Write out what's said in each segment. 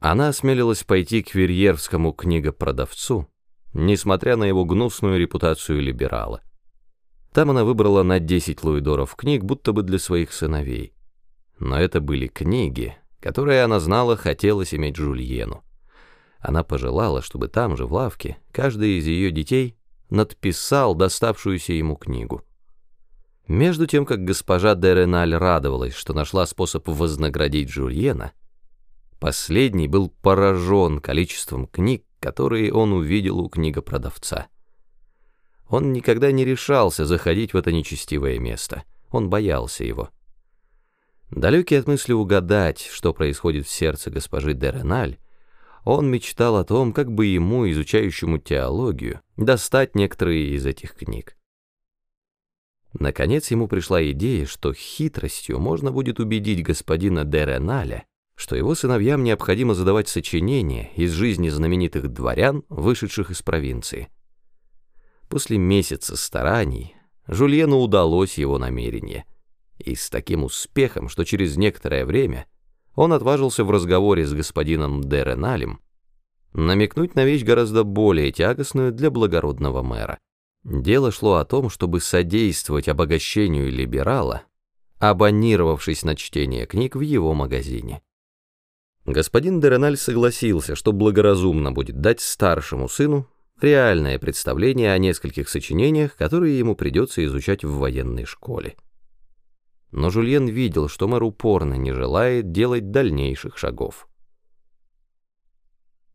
Она осмелилась пойти к верьерскому книгопродавцу, несмотря на его гнусную репутацию либерала. Там она выбрала на 10 луидоров книг, будто бы для своих сыновей. Но это были книги, которые она знала хотелось иметь Жульену. Она пожелала, чтобы там же, в лавке, каждый из ее детей надписал доставшуюся ему книгу. Между тем, как госпожа де Реналь радовалась, что нашла способ вознаградить Жульена, последний был поражен количеством книг, которые он увидел у книгопродавца. Он никогда не решался заходить в это нечестивое место, он боялся его. Далекий от мысли угадать, что происходит в сердце госпожи де Реналь, он мечтал о том, как бы ему, изучающему теологию, достать некоторые из этих книг. Наконец ему пришла идея, что хитростью можно будет убедить господина де Реналя, что его сыновьям необходимо задавать сочинения из жизни знаменитых дворян, вышедших из провинции. После месяца стараний Жульену удалось его намерение, и с таким успехом, что через некоторое время он отважился в разговоре с господином де Реналем намекнуть на вещь гораздо более тягостную для благородного мэра. Дело шло о том, чтобы содействовать обогащению либерала, абонировавшись на чтение книг в его магазине. Господин Дереналь согласился, что благоразумно будет дать старшему сыну реальное представление о нескольких сочинениях, которые ему придется изучать в военной школе. Но Жульен видел, что мэр упорно не желает делать дальнейших шагов.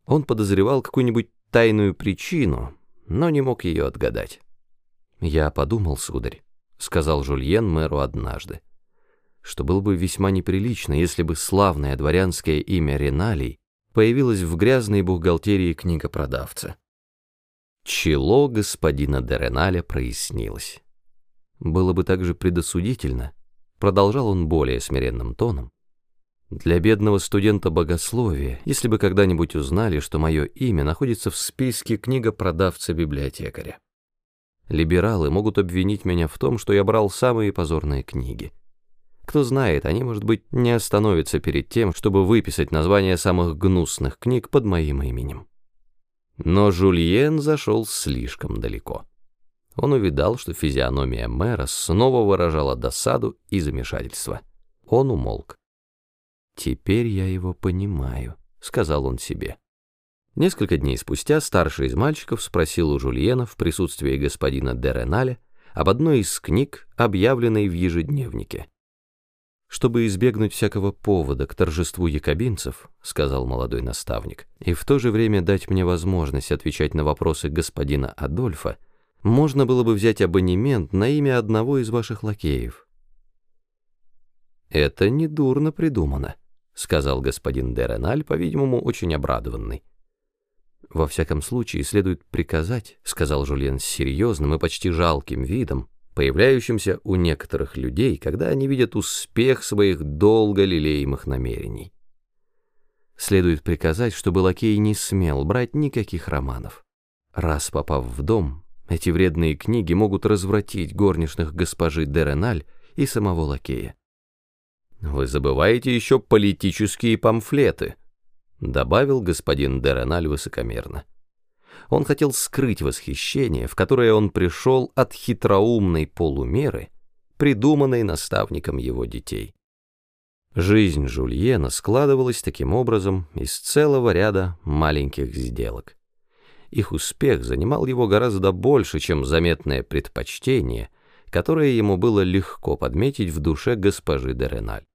Он подозревал какую-нибудь тайную причину, но не мог ее отгадать. «Я подумал, сударь», — сказал Жульен мэру однажды, что было бы весьма неприлично, если бы славное дворянское имя Реналий появилось в грязной бухгалтерии книгопродавца. Чело господина де Реналя прояснилось. Было бы также предосудительно, продолжал он более смиренным тоном, для бедного студента богословия, если бы когда-нибудь узнали, что мое имя находится в списке книгопродавца-библиотекаря. Либералы могут обвинить меня в том, что я брал самые позорные книги. Кто знает, они, может быть, не остановятся перед тем, чтобы выписать названия самых гнусных книг под моим именем. Но Жульен зашел слишком далеко. Он увидал, что физиономия мэра снова выражала досаду и замешательство. Он умолк. «Теперь я его понимаю», — сказал он себе. Несколько дней спустя старший из мальчиков спросил у Жульена в присутствии господина де Реналя об одной из книг, объявленной в ежедневнике. «Чтобы избегнуть всякого повода к торжеству якобинцев», — сказал молодой наставник, «и в то же время дать мне возможность отвечать на вопросы господина Адольфа, можно было бы взять абонемент на имя одного из ваших лакеев». «Это недурно придумано», — сказал господин де Реналь, по-видимому, очень обрадованный. «Во всяком случае, следует приказать», — сказал Жульен с серьезным и почти жалким видом, появляющимся у некоторых людей, когда они видят успех своих долго лелеемых намерений. Следует приказать, чтобы лакей не смел брать никаких романов. Раз попав в дом, эти вредные книги могут развратить горничных госпожи Дереналь и самого лакея. «Вы забываете еще политические памфлеты», — добавил господин Дереналь высокомерно. Он хотел скрыть восхищение, в которое он пришел от хитроумной полумеры, придуманной наставником его детей. Жизнь Жульена складывалась таким образом из целого ряда маленьких сделок. Их успех занимал его гораздо больше, чем заметное предпочтение, которое ему было легко подметить в душе госпожи де Реналь.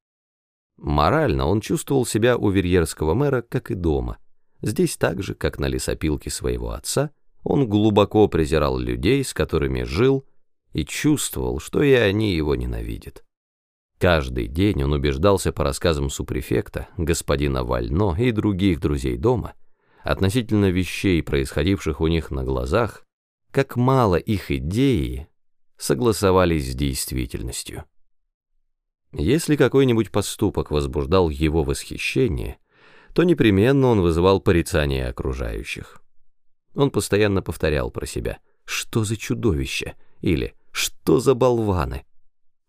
Морально он чувствовал себя у верьерского мэра, как и дома — Здесь так же, как на лесопилке своего отца, он глубоко презирал людей, с которыми жил, и чувствовал, что и они его ненавидят. Каждый день он убеждался по рассказам супрефекта, господина Вально и других друзей дома, относительно вещей, происходивших у них на глазах, как мало их идеи согласовались с действительностью. Если какой-нибудь поступок возбуждал его восхищение – то непременно он вызывал порицание окружающих. Он постоянно повторял про себя «Что за чудовище?» или «Что за болваны?»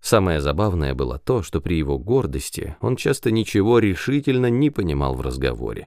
Самое забавное было то, что при его гордости он часто ничего решительно не понимал в разговоре.